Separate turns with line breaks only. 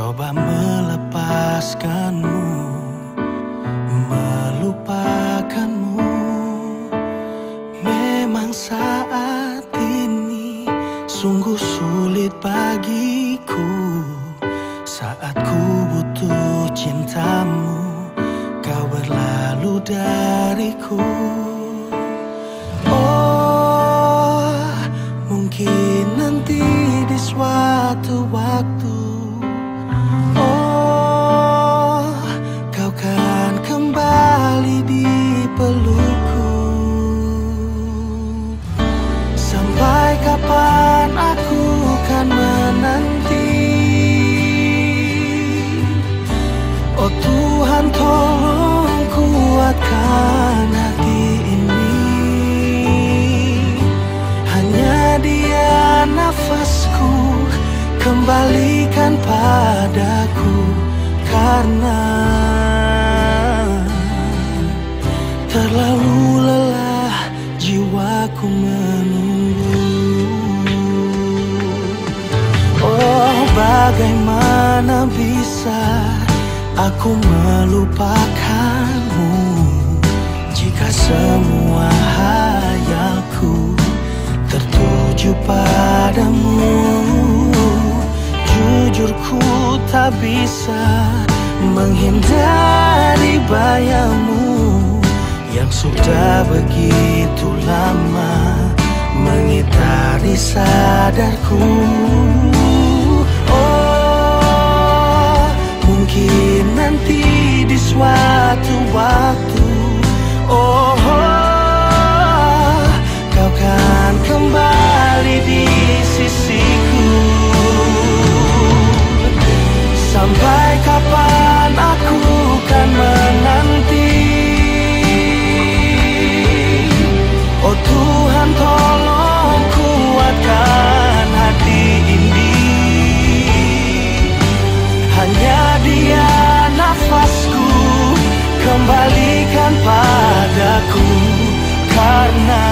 Coba melepaskanmu Melupakanmu. Memang saat ini Sungguh sulit bagiku. Saat ku butuh cintamu Kau berlalu dariku. Oh Mungkin nanti di suatu waktu Kembalikan padaku Karena Terlalu lelah jiwaku menunggu. Oh bagaimana bisa aku melupakanmu Jika semua hayalku tertuju padamu Jujur ku tak bisa menghindari bayamu Yang sudah begitu lama mengitari sadarku karena